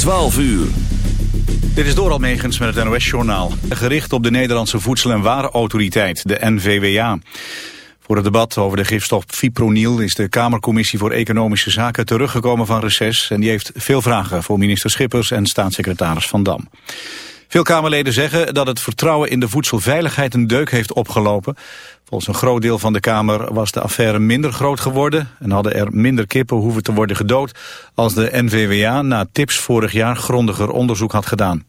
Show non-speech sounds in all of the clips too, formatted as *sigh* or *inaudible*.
12 uur. Dit is door Almegens met het NOS-journaal. Gericht op de Nederlandse Voedsel- en Warenautoriteit, de NVWA. Voor het debat over de gifstof fipronil is de Kamercommissie voor Economische Zaken teruggekomen van reces. En die heeft veel vragen voor minister Schippers en staatssecretaris Van Dam. Veel Kamerleden zeggen dat het vertrouwen in de voedselveiligheid een deuk heeft opgelopen. Volgens een groot deel van de Kamer was de affaire minder groot geworden... en hadden er minder kippen hoeven te worden gedood... als de NVWA na tips vorig jaar grondiger onderzoek had gedaan.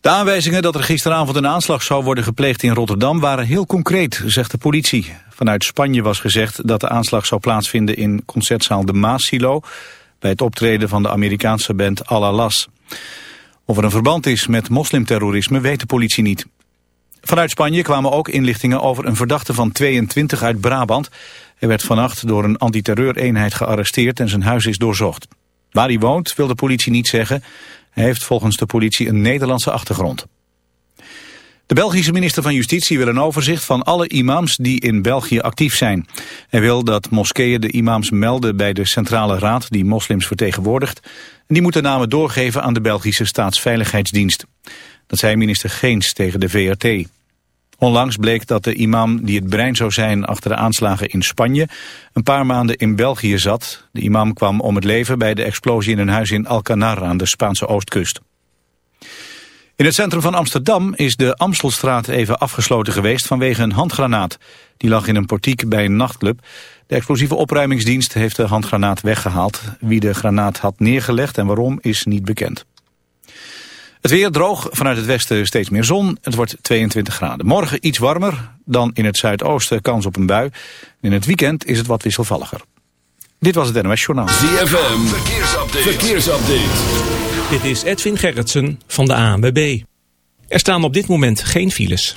De aanwijzingen dat er gisteravond een aanslag zou worden gepleegd in Rotterdam waren heel concreet, zegt de politie. Vanuit Spanje was gezegd dat de aanslag zou plaatsvinden in concertzaal De Maasilo... bij het optreden van de Amerikaanse band Alalas. Of er een verband is met moslimterrorisme weet de politie niet. Vanuit Spanje kwamen ook inlichtingen over een verdachte van 22 uit Brabant. Hij werd vannacht door een antiterreureenheid gearresteerd en zijn huis is doorzocht. Waar hij woont wil de politie niet zeggen. Hij heeft volgens de politie een Nederlandse achtergrond. De Belgische minister van Justitie wil een overzicht van alle imams die in België actief zijn. Hij wil dat moskeeën de imams melden bij de Centrale Raad die moslims vertegenwoordigt. En die moeten namen doorgeven aan de Belgische Staatsveiligheidsdienst. Dat zei minister Geens tegen de VRT. Onlangs bleek dat de imam die het brein zou zijn achter de aanslagen in Spanje een paar maanden in België zat. De imam kwam om het leven bij de explosie in een huis in Alcanar aan de Spaanse oostkust. In het centrum van Amsterdam is de Amstelstraat even afgesloten geweest vanwege een handgranaat. Die lag in een portiek bij een nachtclub. De explosieve opruimingsdienst heeft de handgranaat weggehaald. Wie de granaat had neergelegd en waarom is niet bekend. Het weer droog, vanuit het westen steeds meer zon. Het wordt 22 graden. Morgen iets warmer, dan in het zuidoosten kans op een bui. In het weekend is het wat wisselvalliger. Dit was het NOS Journaal. ZFM, verkeersupdate. verkeersupdate. Dit is Edwin Gerritsen van de ANWB. Er staan op dit moment geen files.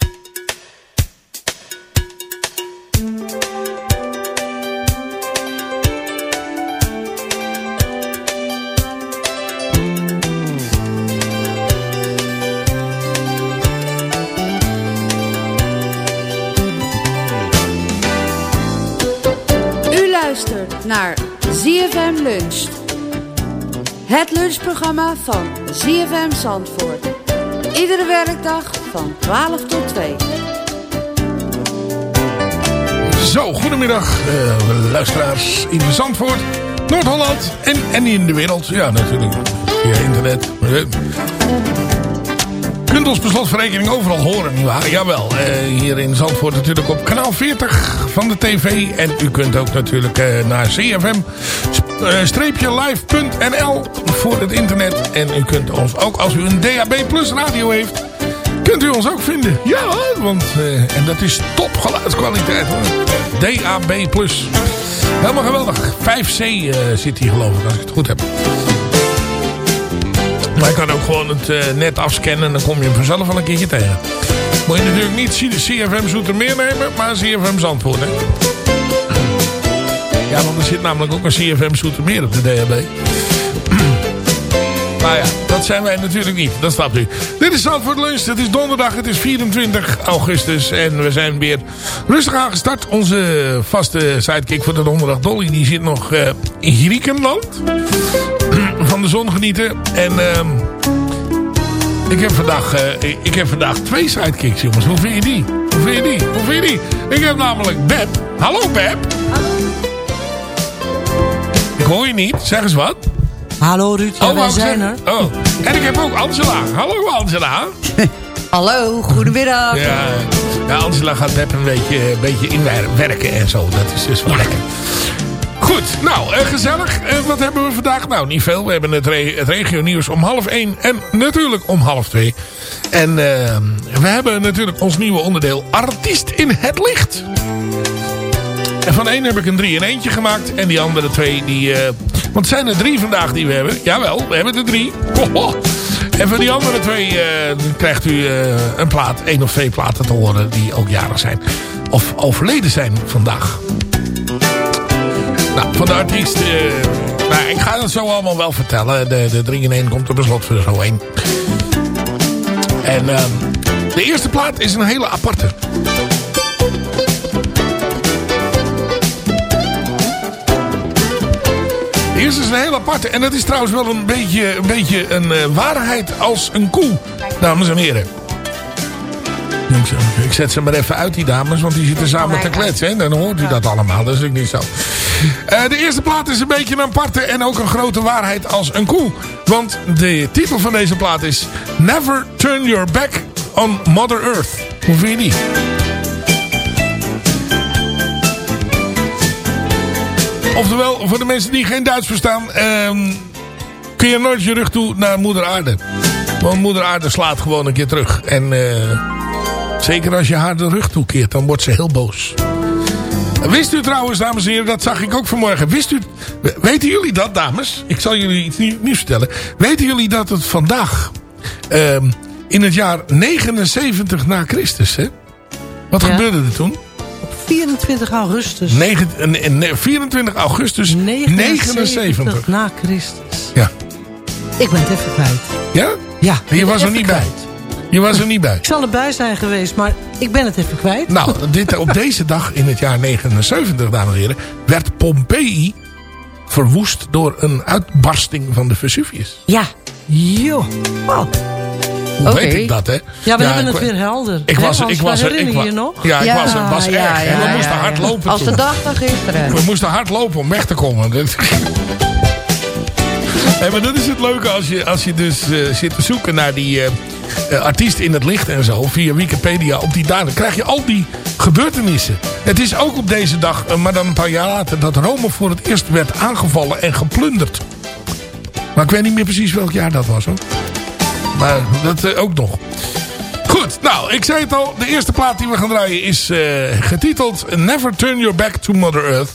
Het lunchprogramma van ZFM Zandvoort. Iedere werkdag van 12 tot 2. Zo, goedemiddag eh, luisteraars in Zandvoort, Noord-Holland en, en in de wereld. Ja, natuurlijk via internet. Eh, kunt ons per slotverrekening overal horen. Ja, jawel, eh, hier in Zandvoort natuurlijk op kanaal 40 van de tv. En u kunt ook natuurlijk eh, naar cfm-live.nl voor het internet. En u kunt ons ook, als u een DAB Plus radio heeft, kunt u ons ook vinden. Ja, want, eh, en dat is top geluidskwaliteit hoor. DAB Plus. Helemaal geweldig. 5C uh, zit hier geloof ik, als ik het goed heb. Je kan ook gewoon het uh, net afscannen en dan kom je hem vanzelf wel een keertje tegen. Moet je natuurlijk niet CFM Zoetermeer nemen, maar CFM Zandvoort. Hè? Ja, want er zit namelijk ook een CFM Zoetermeer op de DHB. *clears throat* Nou ja, dat zijn wij natuurlijk niet. Dat snapt u. Dit is Zandvoort Lunch. Het is donderdag. Het is 24 augustus. En we zijn weer rustig aangestart. Onze vaste sidekick voor de donderdag, Dolly, die zit nog uh, in Griekenland. *clears throat* Van de zon genieten. En uh, ik, heb vandaag, uh, ik heb vandaag twee sidekicks, jongens. Hoe vind je die? Hoe vind je die? Hoe vind je die? Ik heb namelijk Beb. Hallo Beb. Hallo. Ik hoor je niet. Zeg eens wat. Hallo Ruud, ja, oh, wij zijn er. Oh. En ik heb ook Angela. Hallo Angela. *laughs* Hallo, goedemiddag. Ja, ja, Angela gaat Beb een beetje, een beetje inwerken en zo. Dat is dus wel lekker. Goed, nou, uh, gezellig. Uh, wat hebben we vandaag? Nou, niet veel. We hebben het, re het regio nieuws om half één en natuurlijk om half twee. En uh, we hebben natuurlijk ons nieuwe onderdeel Artiest in het Licht. En van één heb ik een drie in eentje gemaakt. En die andere twee, die... Want zijn er drie vandaag die we hebben? Jawel, we hebben er drie. En van die andere twee krijgt u een plaat, één of twee platen te horen die ook jarig zijn. Of overleden zijn vandaag. Van de artiest... Nou, ik ga het zo allemaal wel vertellen. De, de 3 in 1 komt er beslot voor zo heen. En ehm, de eerste plaat is een hele aparte. eerste is een heel aparte. En dat is trouwens wel een beetje een, beetje een uh, waarheid als een koe, dames en heren. Ik zet ze maar even uit, die dames, want die zitten samen te kletsen. En dan hoort u dat allemaal, dat is ook niet zo. Uh, de eerste plaat is een beetje een aparte en ook een grote waarheid als een koe. Want de titel van deze plaat is Never Turn Your Back on Mother Earth. Hoe vind je die? Oftewel, voor de mensen die geen Duits verstaan... Um, kun je nooit je rug toe naar moeder aarde. Want moeder aarde slaat gewoon een keer terug. En uh, zeker als je haar de rug toekeert, dan wordt ze heel boos. Wist u trouwens, dames en heren, dat zag ik ook vanmorgen. Wist u, weten jullie dat, dames? Ik zal jullie iets nieuws vertellen. Weten jullie dat het vandaag, um, in het jaar 79 na Christus, hè? Wat ja. gebeurde er toen? 24 augustus. 9, 24 augustus 79, 79. na Christus. Ja. Ik ben het even kwijt. Ja? Ja. Je was er niet bij? Je was er niet bij? Ik zal erbij zijn geweest, maar ik ben het even kwijt. Nou, dit, op *laughs* deze dag in het jaar 79, dames en heren, werd Pompeii verwoest door een uitbarsting van de Vesuvius. Ja. Jo. Oh. Hoe weet ik dat, hè? Ja, we hebben het weer helder. Ik was, ik was er. Ik je nog? Ja, ik was er. was erg. we moesten hard lopen Als de dag van gisteren. We moesten hard lopen om weg te komen. *laughs* Hey, maar dat is het leuke als je, als je dus uh, zit te zoeken naar die uh, artiest in het licht en zo. Via Wikipedia op die dagen. krijg je al die gebeurtenissen. Het is ook op deze dag, maar dan een paar jaar later, dat Rome voor het eerst werd aangevallen en geplunderd. Maar ik weet niet meer precies welk jaar dat was hoor. Maar dat uh, ook nog. Goed, nou, ik zei het al. De eerste plaat die we gaan draaien is getiteld Never Turn Your Back to Mother Earth.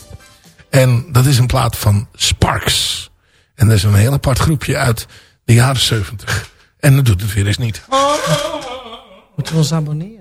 En dat is een plaat van Sparks. En dat is een heel apart groepje uit de jaren 70. En dat doet het eens niet. Moeten we ons abonneren?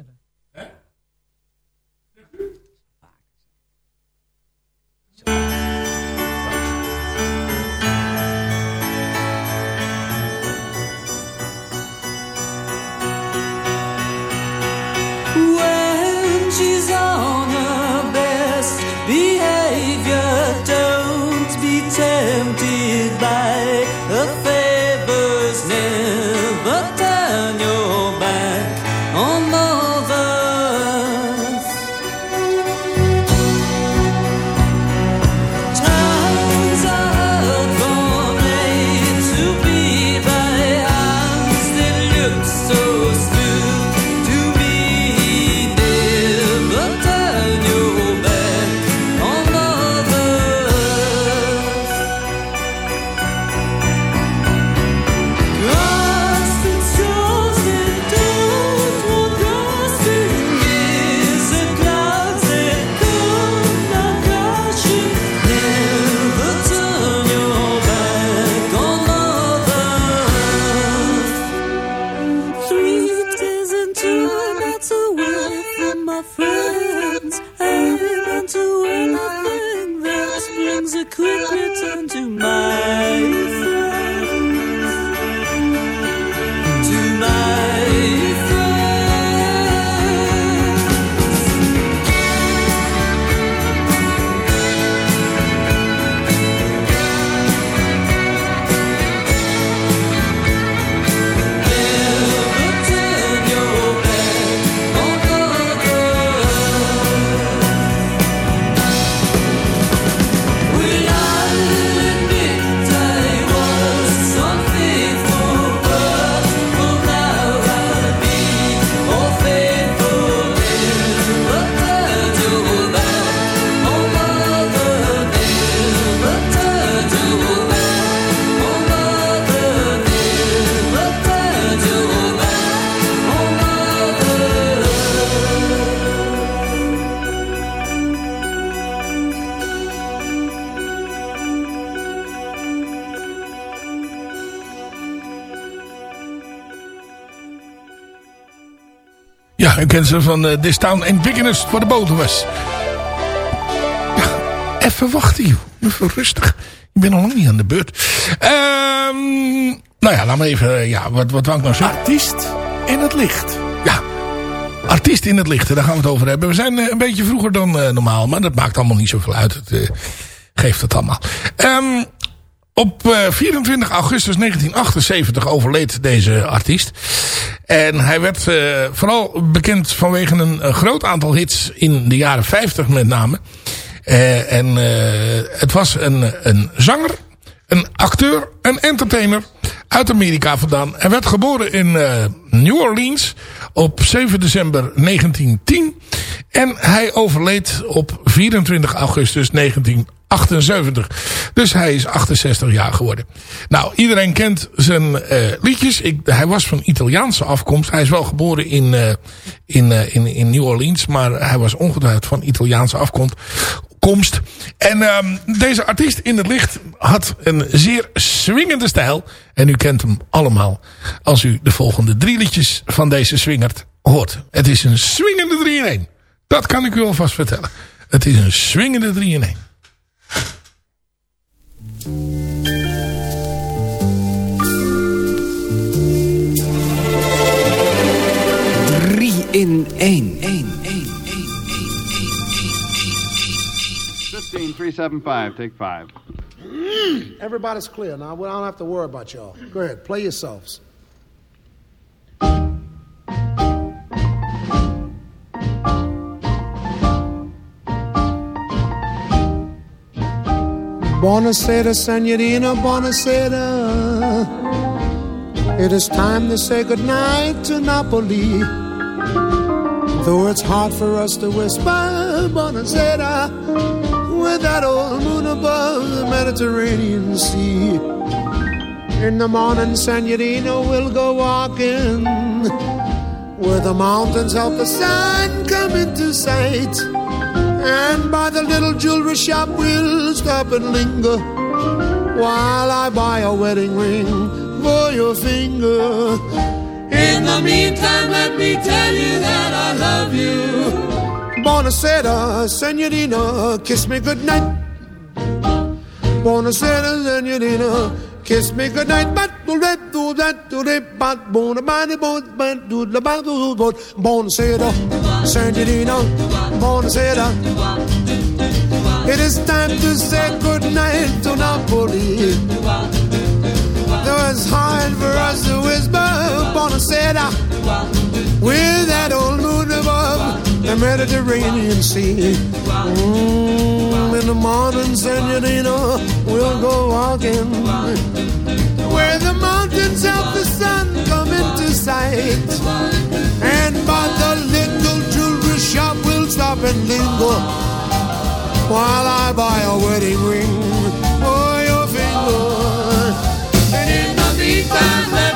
Ja, u kent ze van uh, This Town Enough voor de boot was. Ja, even wachten joh. Even rustig. Ik ben nog lang niet aan de beurt. Ehm nou ja, laat maar even... Ja, wat, wat wou ik nou zeggen? Artiest in het licht. Ja, artiest in het licht. Daar gaan we het over hebben. We zijn uh, een beetje vroeger dan uh, normaal. Maar dat maakt allemaal niet zoveel uit. Het uh, geeft het allemaal. Um, op 24 augustus 1978 overleed deze artiest. En hij werd vooral bekend vanwege een, groot aantal hits in de jaren 50 met name. en het was een, een zanger, een acteur, een entertainer uit Amerika vandaan. Hij werd geboren in New Orleans op 7 december 1910. En hij overleed op 24 augustus 1978. Dus hij is 68 jaar geworden. Nou, iedereen kent zijn uh, liedjes. Ik, hij was van Italiaanse afkomst. Hij is wel geboren in, uh, in, in, in New Orleans. Maar hij was ongetwijfeld van Italiaanse afkomst komst. En um, deze artiest in het licht had een zeer swingende stijl. En u kent hem allemaal als u de volgende drie liedjes van deze swingert hoort. Het is een swingende 3 in 1. Dat kan ik u alvast vertellen. Het is een swingende 3 in 1. Drie in één. 375, take five. Mm, everybody's clear now. I don't have to worry about y'all. Go ahead, play yourselves. Buonasera, senorina, buonasera. It is time to say goodnight to Napoli. Though it's hard for us to whisper, buonasera with that old moon above the Mediterranean Sea. In the morning, Senorita will go walking where the mountains help the sun come into sight. And by the little jewelry shop, we'll stop and linger while I buy a wedding ring for your finger. In the meantime, let me tell you that I love you. Buonasera, senorina, kiss me goodnight. Buonasera, senorina, kiss me goodnight. But do that, do that, do that, but bona bani, bona do the do do Buonasera, senorina, buonasera. It is time to say goodnight to Napoli. Though it's hard for us to whisper, buonasera, with that old moon above the Mediterranean Sea. Mm, in the morning, Senorita, we'll go walking where the mountains help the sun come into sight. And by the little jewelry shop, we'll stop and linger while I buy a wedding ring for your finger. And in the meantime,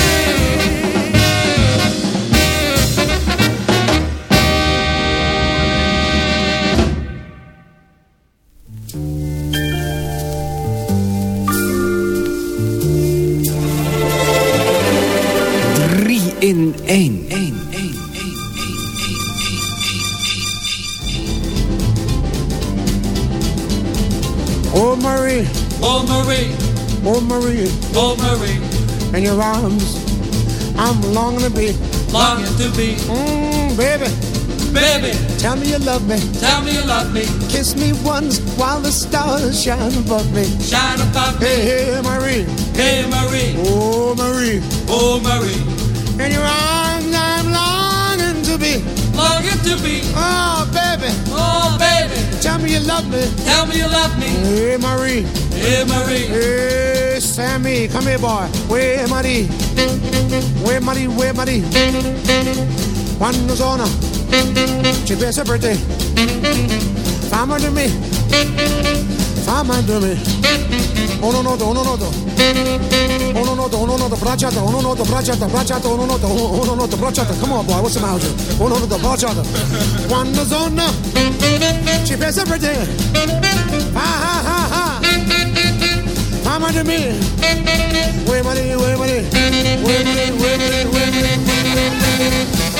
I'm longing to be, longing to be, mm, baby. Baby, tell me you love me. Tell me you love me. Kiss me once while the stars shine above me. Shine above me. Hey, hey, Marie. Hey, Marie. Oh, Marie. Oh, Marie. In your arms, I'm longing to be. Longing to be. Oh, baby. Oh, baby. Tell me you love me. Tell me you love me. Hey, Marie. Hey, Marie. Hey, Sammy. Come here, boy. Where, Marie? Where, Marie? Where, Marie? Quando sono ci pensa per te fammi di me fammi di me uno noto uno noto uno noto uno noto bracciata uno noto bracciata bracciata uno noto uno noto bracciata come on boy what's the matter uno noto bracciata quando sono ci pensa per te ah ah ah ah I'm on the bill. Way money, way money, way money, way money, way money.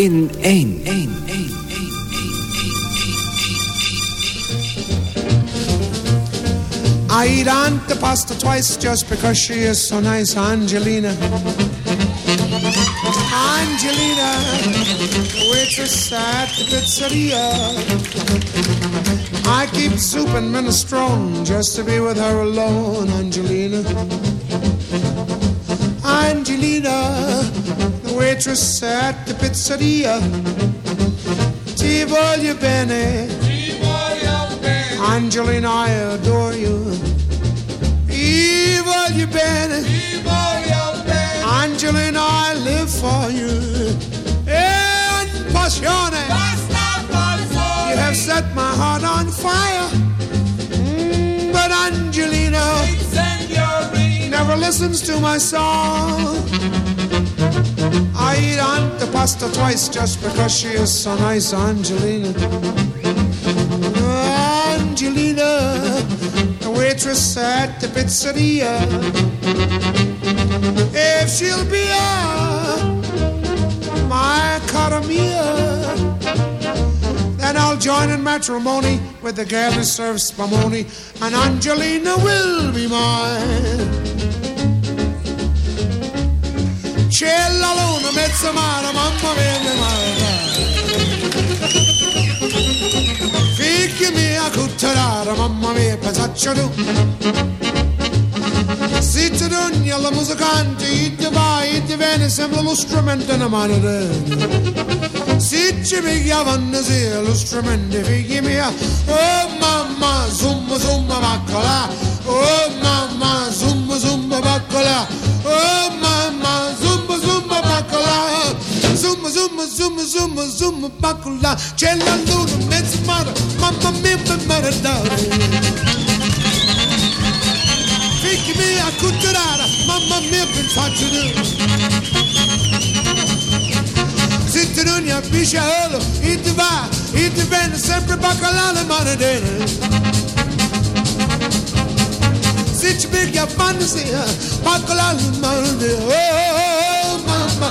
In één. I eat Aunt pasta twice just because she is so nice, Angelina. Angelina, waitress at the pizzeria. I keep soup and minestrone just to be with her alone. Angelina, waitress at the pizzeria. Ti voglio bene. Angelina, I adore you. Ti voglio bene. Angelina, I live for you. En passione. You have set my heart on fire. Mm, but Angelina never listens to my song. I eat Aunt the pasta twice just because she is so nice, Angelina. Angelina, the waitress at the pizzeria. If she'll be a my cara mia, then I'll join in matrimony with the girl who serves spumoni, and Angelina will be mine. C'è la luna, mezza mare, mamma mia, mia mare. Figli mia, cutterara, mamma mia, pensaccio tu. Sitte d'ogni alla musicante, il ti va, il ti viene, sembra lo strumento in mano Si ci piglia vanno sì, lo strumento, figli mia. Oh mamma, zumba zumba baccola. Oh mamma, zumba zumba baccola. Oh zuma zuma zuma zuma bakula Cella luna mezmara mamma mia maradara Fikrimi akutturara mamma mia ben saçını Zitrunia pisha olo iti va iti bene sempre bacalale maradere Zitbirgia fantasy bacalale maradere Oh mamma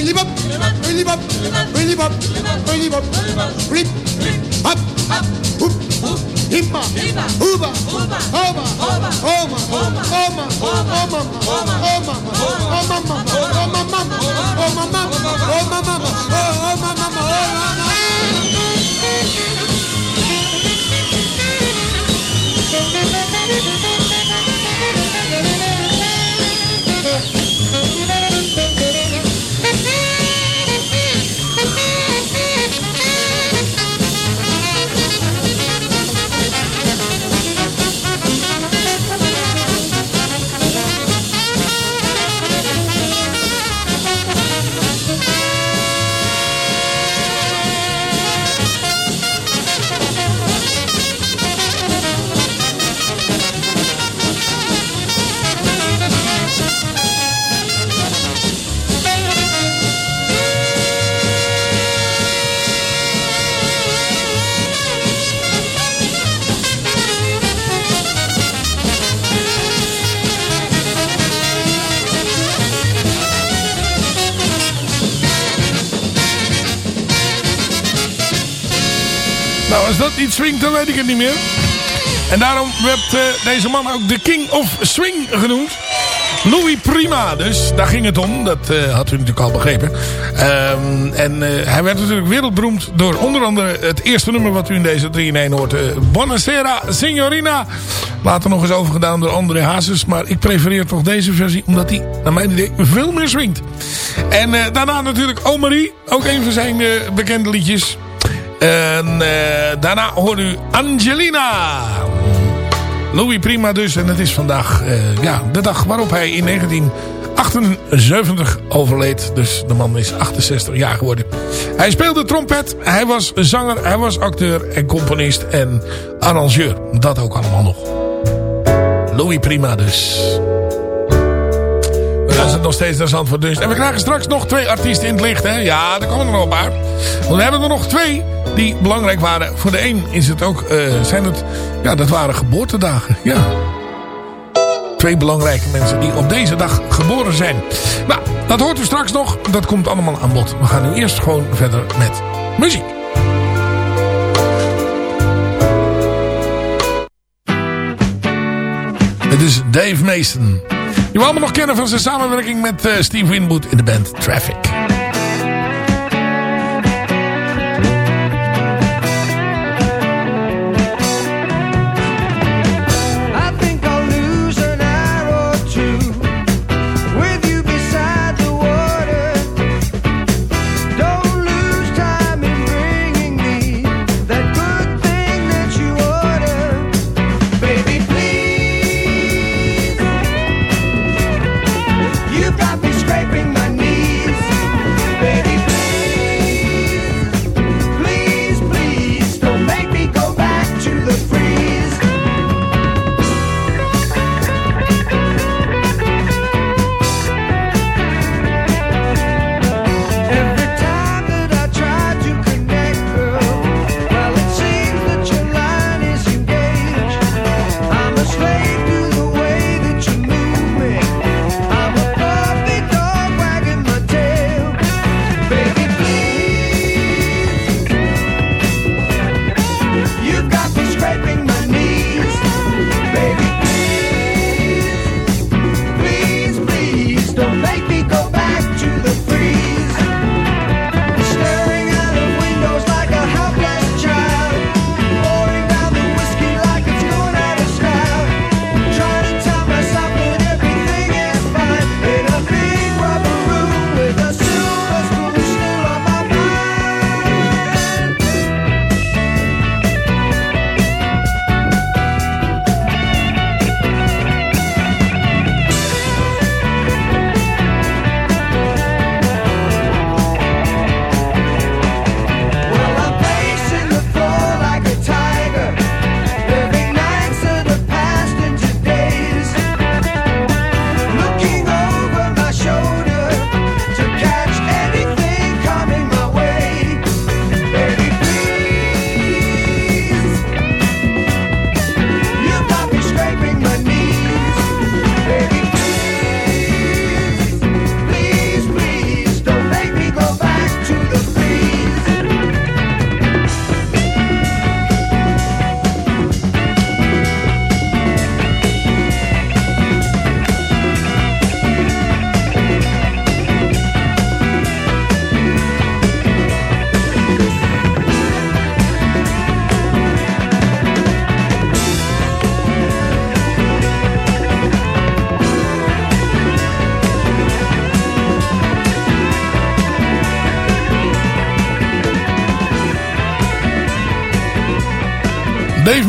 Really bop, really up, really bop, really bop, flip, up, up, hoop, hoop, himba, hooba, hooba, hooba, hooba, hooba, hooba, hooba, hooba, hooba, hooba, hooba, hooba, Niet swingt, dan weet ik het niet meer. En daarom werd eh, deze man ook de King of Swing genoemd. Louis Prima, dus daar ging het om. Dat eh, had u natuurlijk al begrepen. Ehm, en eh, hij werd natuurlijk wereldberoemd door onder andere het eerste nummer wat u in deze 3 in 1 hoort. eh, Buonasera Signorina. Later nog eens overgedaan door André Hazes. Maar ik prefereer toch deze versie, omdat die naar mijn idee veel meer swingt. En daarna natuurlijk Omarie, ook een van zijn bekende liedjes. En eh, daarna hoort u Angelina. Louis Prima dus. En het is vandaag eh, ja, de dag waarop hij in 1978 overleed. Dus de man is 68 jaar geworden. Hij speelde trompet. Hij was zanger. Hij was acteur en componist en arrangeur. Dat ook allemaal nog. Louis Prima dus. We luisteren nog steeds naar Zandvoort dus. En we krijgen straks nog twee artiesten in het licht. Hè? Ja, er komen er nog een paar. Hebben we er nog twee die belangrijk waren. Voor de een is het ook, eh, zijn het, ja, dat waren geboortedagen. Ja. Twee belangrijke mensen die op deze dag geboren zijn. Nou, dat hoort u straks nog. Dat komt allemaal aan bod. We gaan nu eerst gewoon verder met muziek. Het is Dave Mason. Die we allemaal nog kennen van zijn samenwerking met eh, Steve Winwood in de band Traffic.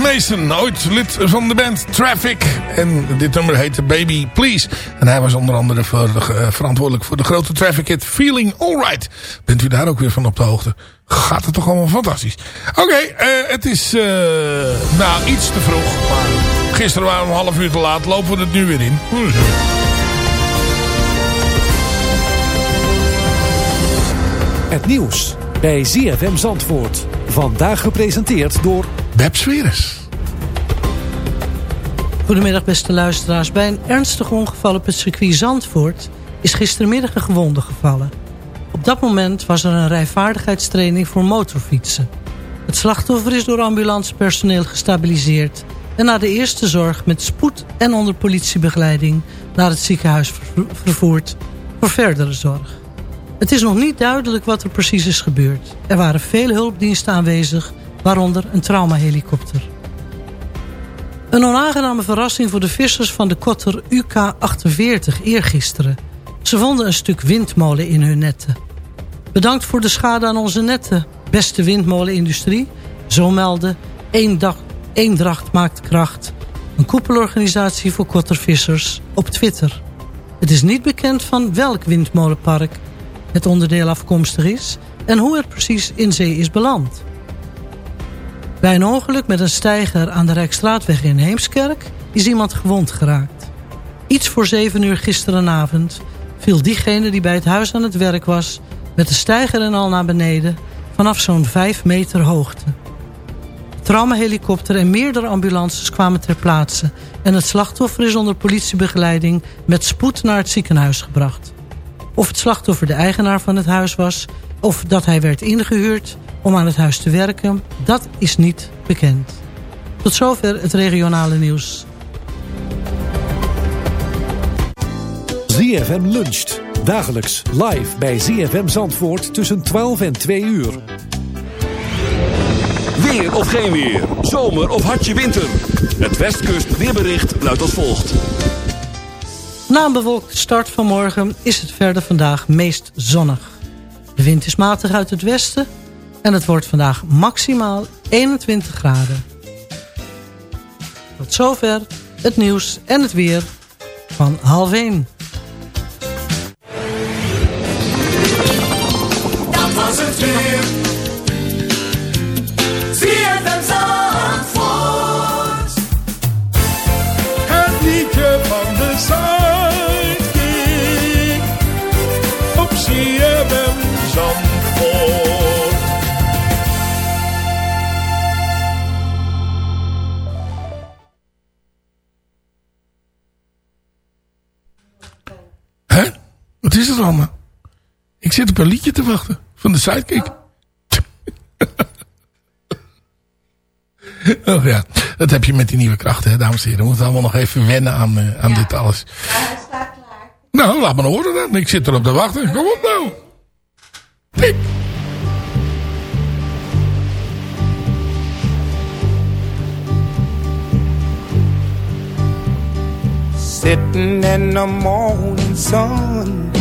Mason, ooit lid van de band Traffic. En dit nummer heette Baby Please. En hij was onder andere eh, verantwoordelijk voor de grote Traffic hit Feeling Alright. Bent u daar ook weer van op de hoogte? Gaat het toch allemaal fantastisch. Oké, eh, het is nou iets te vroeg. Maar gisteren waren we een half uur te laat. Lopen we het nu weer in. Het nieuws bij ZFM Zandvoort. Vandaag gepresenteerd door... Beb. Goedemiddag beste luisteraars. Bij een ernstig ongeval op het circuit Zandvoort... is gistermiddag een gewonde gevallen. Op dat moment was er een rijvaardigheidstraining voor motorfietsen. Het slachtoffer is door ambulancepersoneel gestabiliseerd... en na de eerste zorg met spoed en onder politiebegeleiding... naar het ziekenhuis vervoerd voor verdere zorg. Het is nog niet duidelijk wat er precies is gebeurd. Er waren vele hulpdiensten aanwezig, waaronder een traumahelikopter. Een onaangename verrassing voor de vissers van de kotter UK-48 eergisteren. Ze vonden een stuk windmolen in hun netten. Bedankt voor de schade aan onze netten, beste windmolenindustrie. Zo meldde Eendracht maakt kracht. Een koepelorganisatie voor kottervissers op Twitter. Het is niet bekend van welk windmolenpark het onderdeel afkomstig is... en hoe het precies in zee is beland. Bij een ongeluk met een steiger aan de Rijkstraatweg in Heemskerk... is iemand gewond geraakt. Iets voor zeven uur gisterenavond viel diegene die bij het huis aan het werk was... met de steiger en al naar beneden vanaf zo'n vijf meter hoogte. Traumahelikopter en meerdere ambulances kwamen ter plaatse... en het slachtoffer is onder politiebegeleiding met spoed naar het ziekenhuis gebracht. Of het slachtoffer de eigenaar van het huis was... of dat hij werd ingehuurd om aan het huis te werken... dat is niet bekend. Tot zover het regionale nieuws. ZFM luncht. Dagelijks live bij ZFM Zandvoort tussen 12 en 2 uur. Weer of geen weer. Zomer of hartje winter. Het Westkust weerbericht luidt als volgt. Na een bewolkte start van morgen is het verder vandaag meest zonnig. De wind is matig uit het westen en het wordt vandaag maximaal 21 graden. Tot zover het nieuws en het weer van half 1. Ik zit op een liedje te wachten. Van de Sidekick. *laughs* Oh ja, dat heb je met die nieuwe krachten, hè, dames en heren. We moeten allemaal nog even wennen aan, eh, aan dit alles. Nou, laat me horen dan. Ik zit erop te wachten. Kom op nou. Pik. Sitting in the morning sun.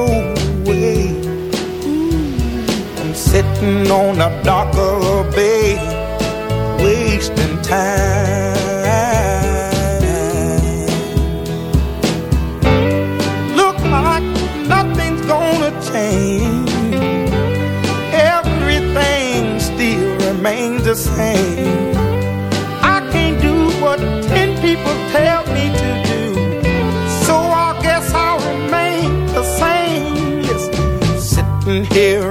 sitting on a dock of a bay, wasting time. Look like nothing's gonna change. Everything still remains the same. I can't do what ten people tell me to do, so I guess I'll remain the same. Yes, sitting here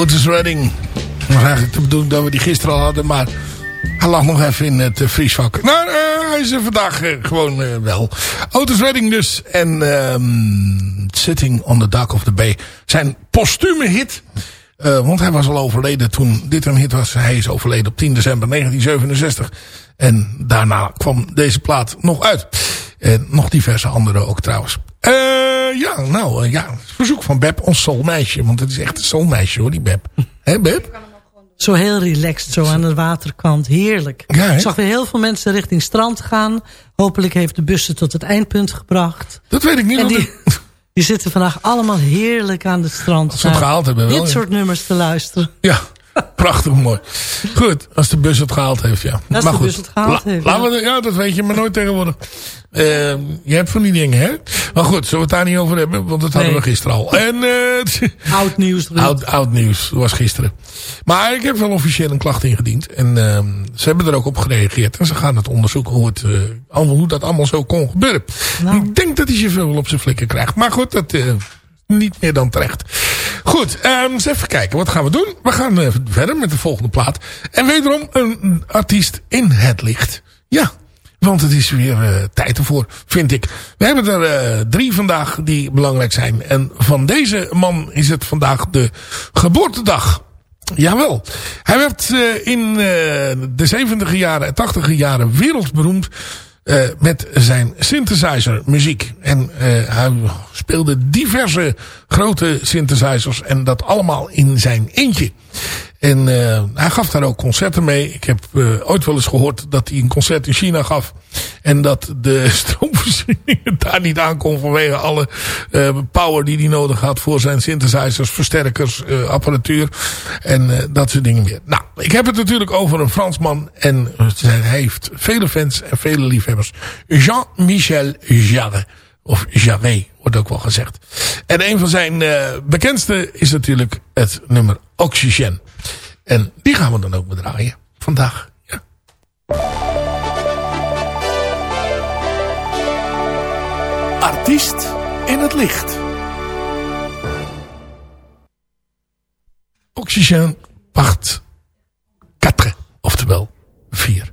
Otis Redding. Dat was eigenlijk de bedoeling dat we die gisteren al hadden, maar hij lag nog even in het uh, vriesvak. Nou, uh, hij is er vandaag uh, gewoon wel. Otis Redding dus. En um, Sitting on the Dock of the Bay. Zijn postume hit. want hij was al overleden toen dit een hit was. Hij is overleden op 10 december 1967. En daarna kwam deze plaat nog uit. En nog diverse andere ook trouwens. Uh, ja, nou uh, ja, verzoek van Beb, ons soulmeisje. Want het is echt een soulmeisje hoor, die Beb. *laughs* Hé Beb? Zo heel relaxed, zo aan de waterkant. Heerlijk. Ja, Ik zag weer heel veel mensen richting strand gaan. Hopelijk heeft de bussen tot het eindpunt gebracht. Dat weet ik niet. En die, *laughs* die zitten vandaag allemaal heerlijk aan het strand. Als ze het gehaald hebben wel. Dit soort nummers te luisteren. Ja, *laughs* prachtig mooi. Goed, als de bus het gehaald heeft, ja. Als maar de goed, bus het gehaald la, heeft, laten ja. we, ja, dat weet je maar nooit tegenwoordig. Uh, je hebt van die dingen, hè? Maar goed, zullen we het daar niet over hebben? Want dat hadden Nee. we gisteren al. En, uh, Oud nieuws. Ruud. oud, oud nieuws, dat was gisteren. Maar ik heb wel officieel een klacht ingediend. En uh, ze hebben er ook op gereageerd. En ze gaan het onderzoeken hoe, het, allemaal, hoe dat allemaal zo kon gebeuren. Nou. Ik denk dat hij je veel op zijn flikken krijgt. Maar goed, dat uh, niet meer dan terecht. Goed, um, eens even kijken. Wat gaan we doen? We gaan uh, verder met de volgende plaat. En wederom een artiest in het licht. Ja, want het is weer uh, tijd ervoor, vind ik. We hebben er uh, drie vandaag die belangrijk zijn. En van deze man is het vandaag de geboortedag. Jawel. Hij werd in de 70e jaren en 80e jaren wereldberoemd. Uh, met zijn synthesizer muziek. En uh, hij speelde diverse grote synthesizers. En dat allemaal in zijn eentje. En uh, hij gaf daar ook concerten mee. Ik heb ooit wel eens gehoord dat hij een concert in China gaf. En dat de *laughs* stroomvoorziening daar niet aankon vanwege alle power die hij nodig had voor zijn synthesizers, versterkers, apparatuur. En dat soort dingen meer. Nou, ik heb het natuurlijk over een Fransman. En hij heeft vele fans en vele liefhebbers. Jean-Michel Jarre. Of Jarre wordt ook wel gezegd. En een van zijn uh, bekendste is natuurlijk het nummer Oxygen. En die gaan we dan ook bedraaien vandaag. Ja. Artiest in het licht. Oxygen part 4. Oftewel 4.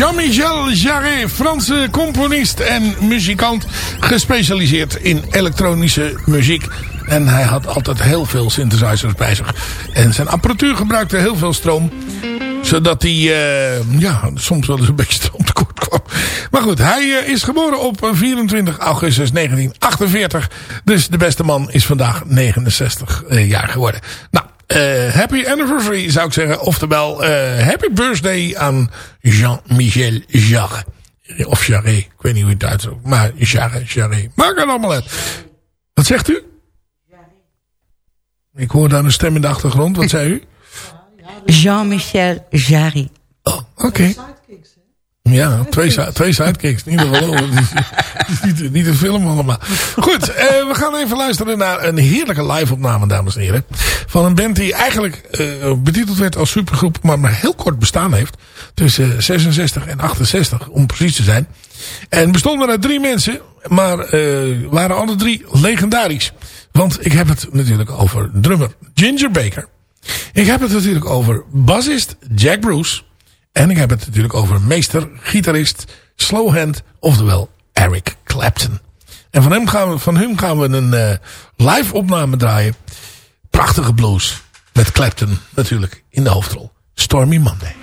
Jean-Michel Jarre, Franse componist en muzikant. Gespecialiseerd in elektronische muziek. En hij had altijd heel veel synthesizers bij zich. En zijn apparatuur gebruikte heel veel stroom. Zodat hij uh, ja, soms wel eens een beetje stroomtekort kwam. Maar goed, hij uh, is geboren op 24 augustus 1948. Dus de beste man is vandaag 69 uh, jaar geworden. Nou, uh, happy anniversary zou ik zeggen. Oftewel, uh, happy birthday aan Jean-Michel Jarre. Of Jarre, ik weet niet hoe het uitzoekt. Maar Jarre, Jarre. Maakt het allemaal uit. Wat zegt u? Ik hoor daar een stem in de achtergrond. Wat zei u? Jean-Michel Jarre. Oh, oké. Okay. Ja, twee, twee. In ieder geval. niet, niet een film allemaal. Goed, uh, we gaan even luisteren naar een heerlijke live-opname, dames en heren. Van een band die eigenlijk uh, betiteld werd als supergroep, maar maar heel kort bestaan heeft. Tussen 66 en 68, om precies te zijn. En bestonden uit drie mensen, maar uh, waren alle drie legendarisch. Want ik heb het natuurlijk over drummer Ginger Baker. Ik heb het natuurlijk over bassist Jack Bruce. En ik heb het natuurlijk over meester, gitarist, slowhand, oftewel Eric Clapton. En van hem gaan we, van hem gaan we een uh, live opname draaien. Prachtige blues. Met Clapton natuurlijk in de hoofdrol. Stormy Monday.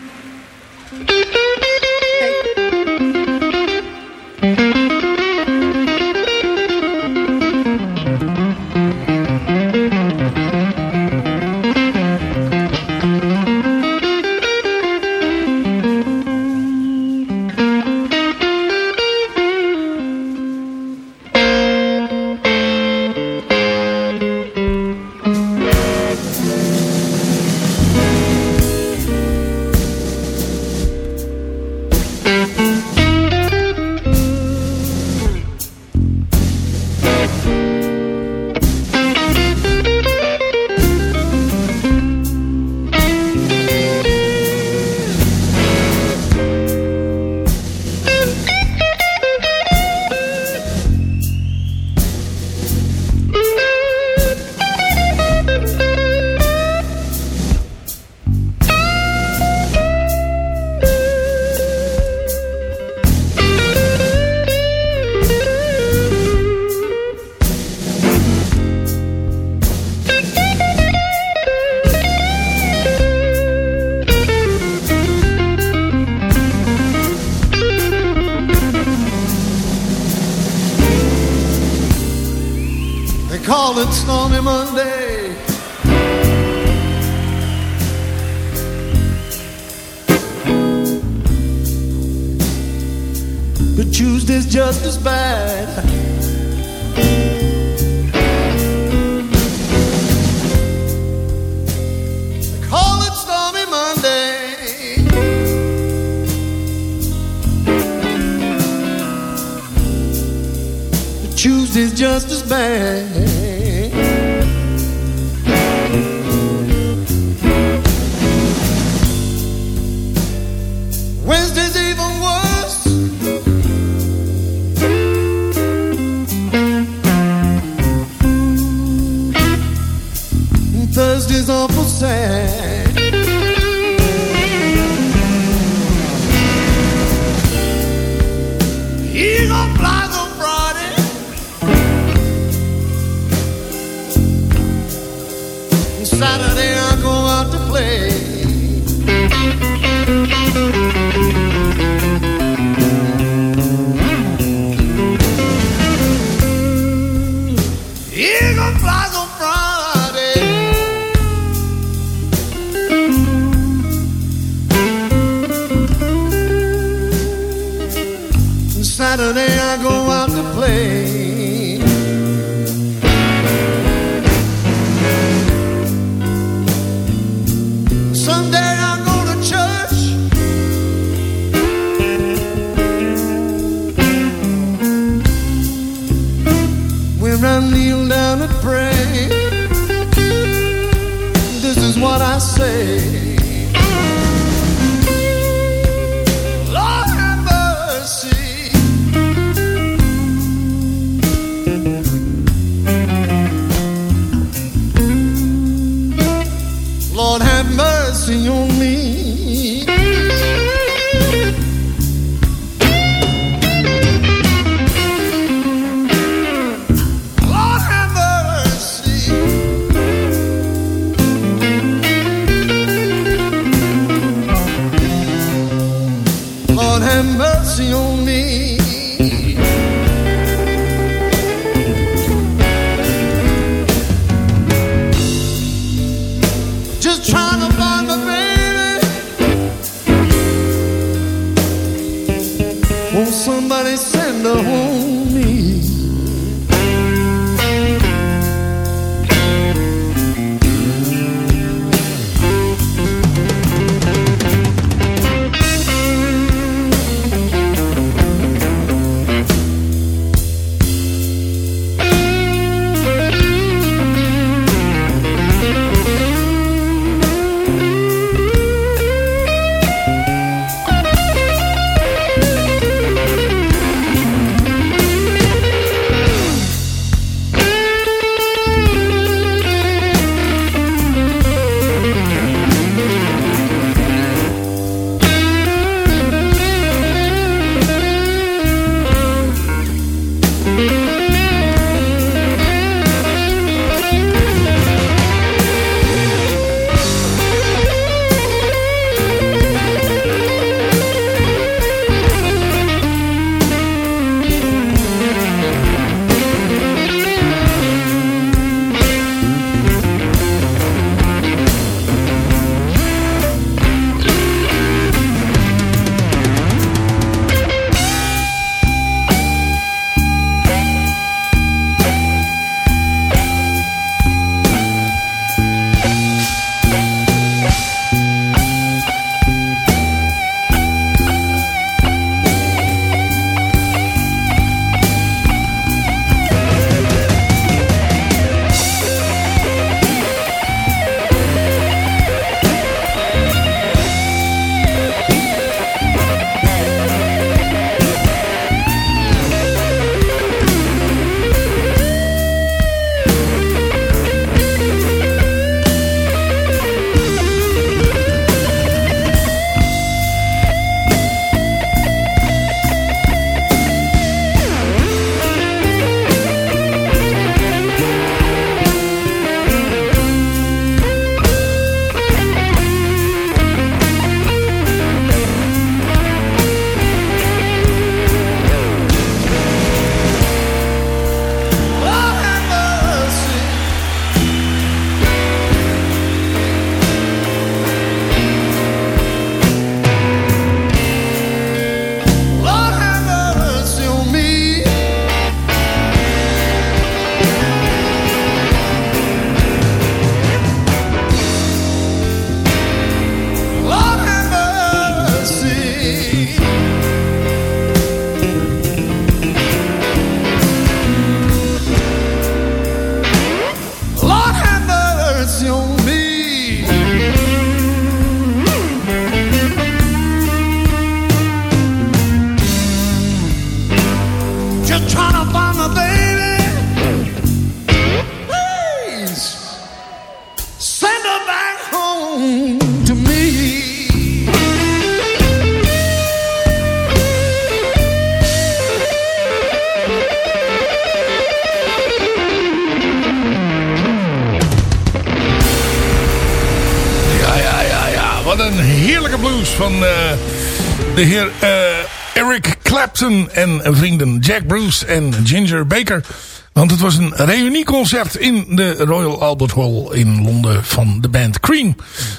De heer uh, Eric Clapton en vrienden Jack Bruce en Ginger Baker. Want het was een reunieconcert in de Royal Albert Hall in Londen van de band Cream.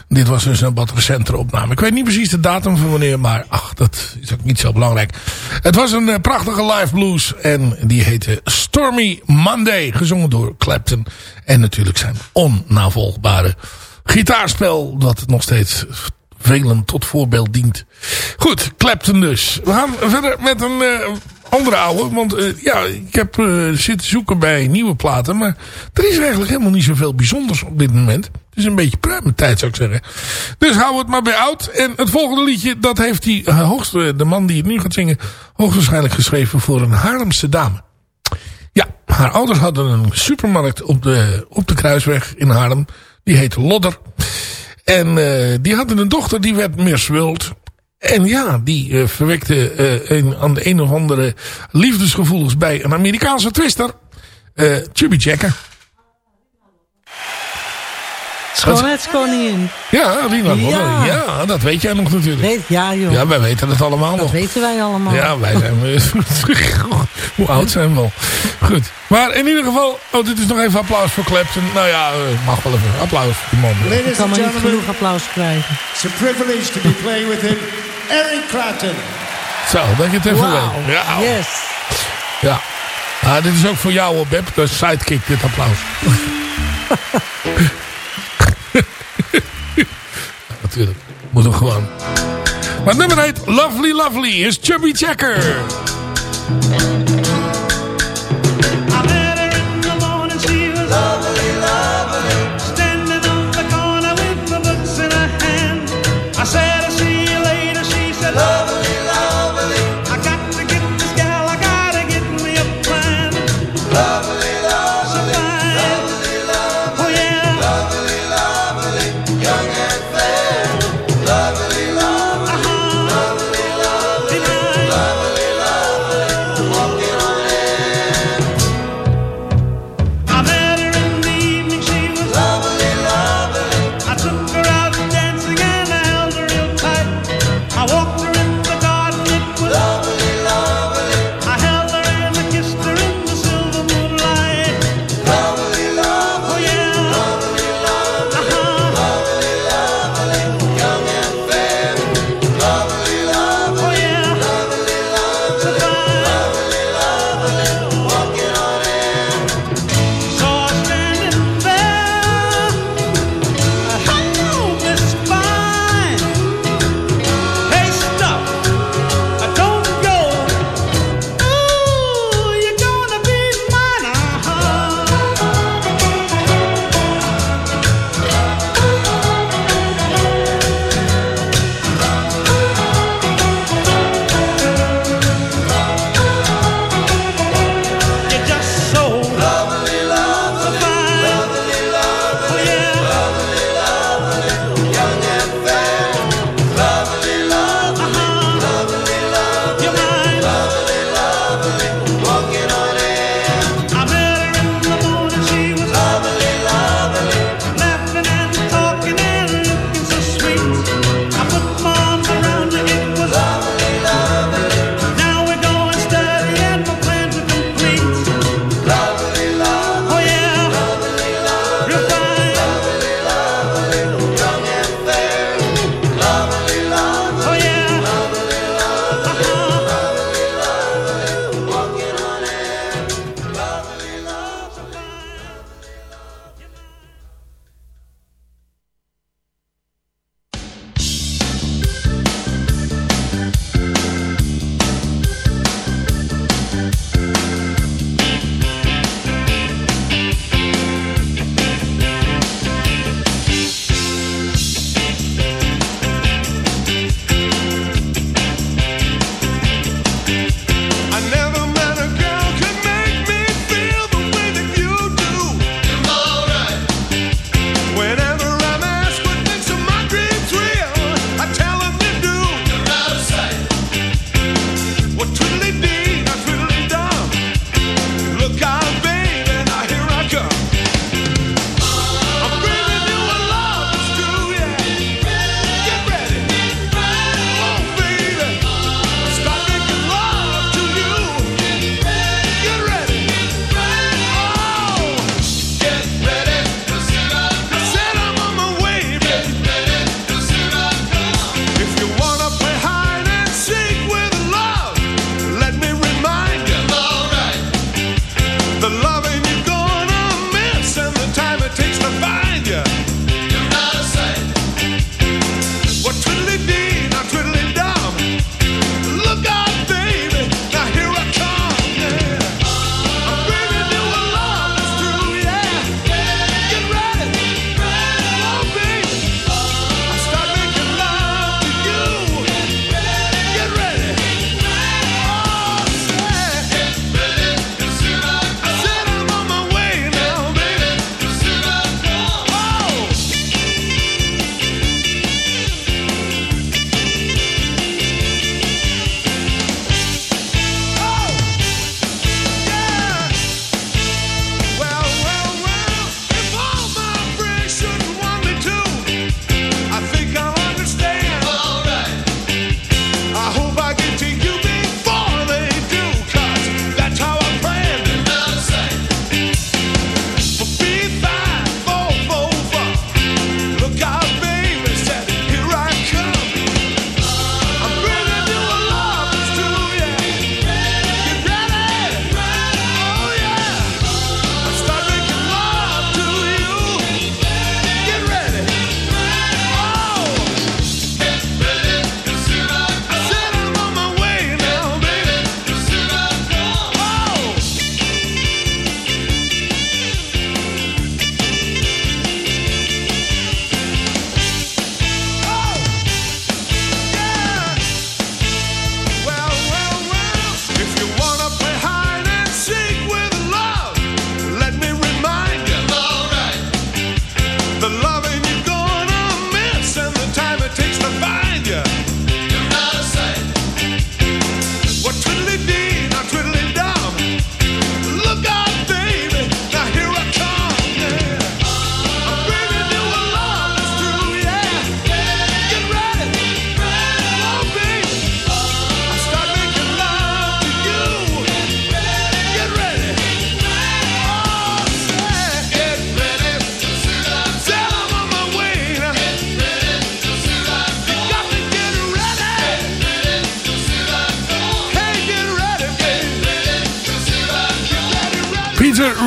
Dit was dus een wat recentere opname. Ik weet niet precies de datum van wanneer, maar ach, dat is ook niet zo belangrijk. Het was een uh, prachtige live blues en die heette Stormy Monday. Gezongen door Clapton en natuurlijk zijn onnavolgbare gitaarspel dat nog steeds velen tot voorbeeld dient. Goed, Clapton dus. We gaan verder met een uh, andere oude. Want uh, ja, ik heb uh, zitten zoeken bij nieuwe platen. Maar er is eigenlijk helemaal niet zoveel bijzonders op dit moment. Het is een beetje pruime tijd zou ik zeggen. Dus hou het maar bij oud. En het volgende liedje, dat heeft die hoogste, de man die het nu gaat zingen... hoogstwaarschijnlijk geschreven voor een Haarlemse dame. Ja, haar ouders hadden een supermarkt op de, op de Kruisweg in Haarlem. Die heette Lodder. En uh, die hadden een dochter die werd Miss World. En ja, die uh, verwekte uh, een, aan de een of andere liefdesgevoelens bij een Amerikaanse twister. Chubby Checker. Schoonheidskoningin. Ja, Rina ja. ja, dat weet jij nog natuurlijk. Weet, ja, joh. Ja, wij weten het allemaal dat nog. Dat weten wij allemaal. Ja, wij zijn... *laughs* Hoe oud zijn we al? Goed. Maar in ieder geval... Oh, dit is nog even applaus voor Clapton. Nou ja, mag wel even. Applaus voor die man. Ik kan maar niet genoeg applaus krijgen. It's a privilege to be playing with him. Eric Clapton. Zo, dat je het even wow. weet. Ja. Yes. Ja. Ah, dit is ook voor jou, Beb. De sidekick, dit applaus. *laughs* natuurlijk. Moet hem gewoon. Maar nummer heet Lovely Lovely is Chubby Checker.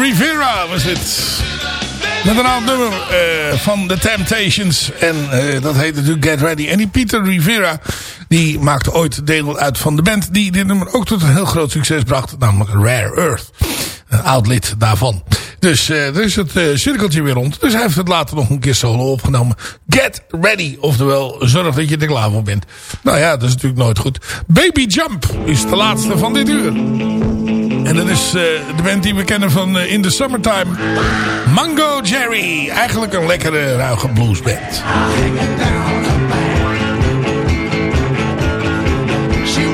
Rivera was dit. Met een oud nummer uh, van The Temptations. En uh, dat heet natuurlijk Get Ready. En die Peter Rivera, die maakte ooit deel uit van de band... die dit nummer ook tot een heel groot succes bracht. Namelijk Rare Earth. Een oud lid daarvan. Dus uh, er is het cirkeltje weer rond. Dus hij heeft het later nog een keer solo opgenomen. Get Ready. Oftewel, zorg dat je er klaar voor bent. Nou ja, dat is natuurlijk nooit goed. Baby Jump is de laatste van dit uur. En dat is uh, de band die we kennen van uh, In the Summertime. Mango Jerry. Eigenlijk een lekkere, ruige bluesband. She